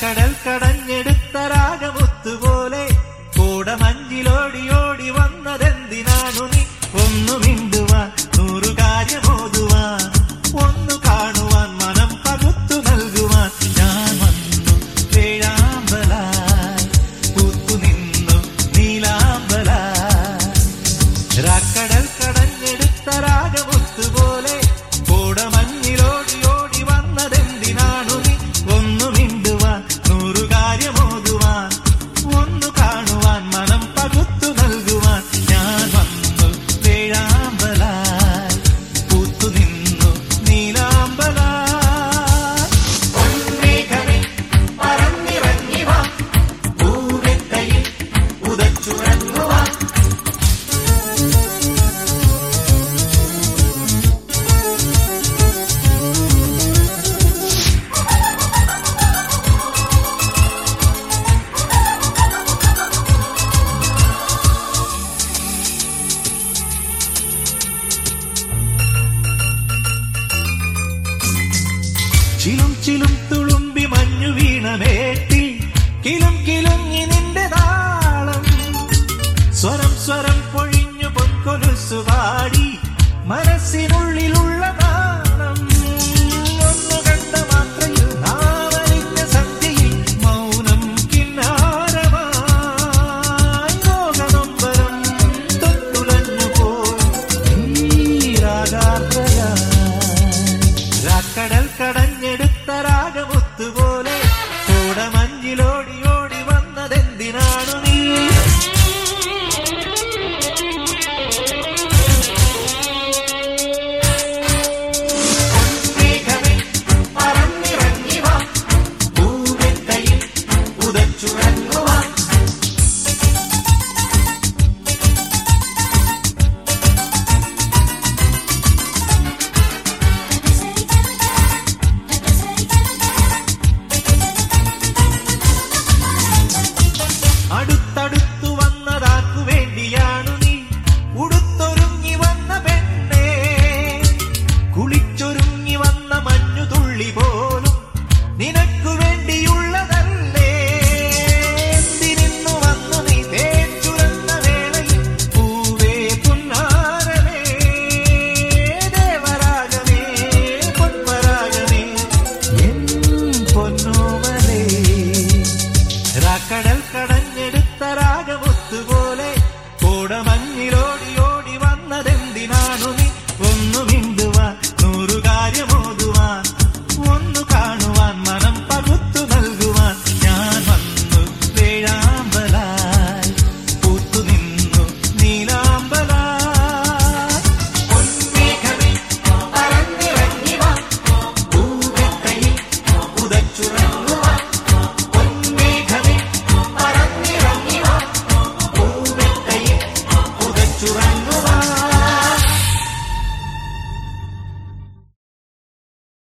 കടൽ കടഞ്ഞെടുത്ത രാഗം ചിലും ചിലും തുളുമ്പി മഞ്ഞു വീണ മേട്ടിൽ കിലും കിലുങ്ങി നിന്റെ താളം. സ്വരം സ്വരം പൊഴിഞ്ഞു പൊക്കൊലുസുപാടി മനസ്സിനുള്ളിലുള്ള നിനക്ക്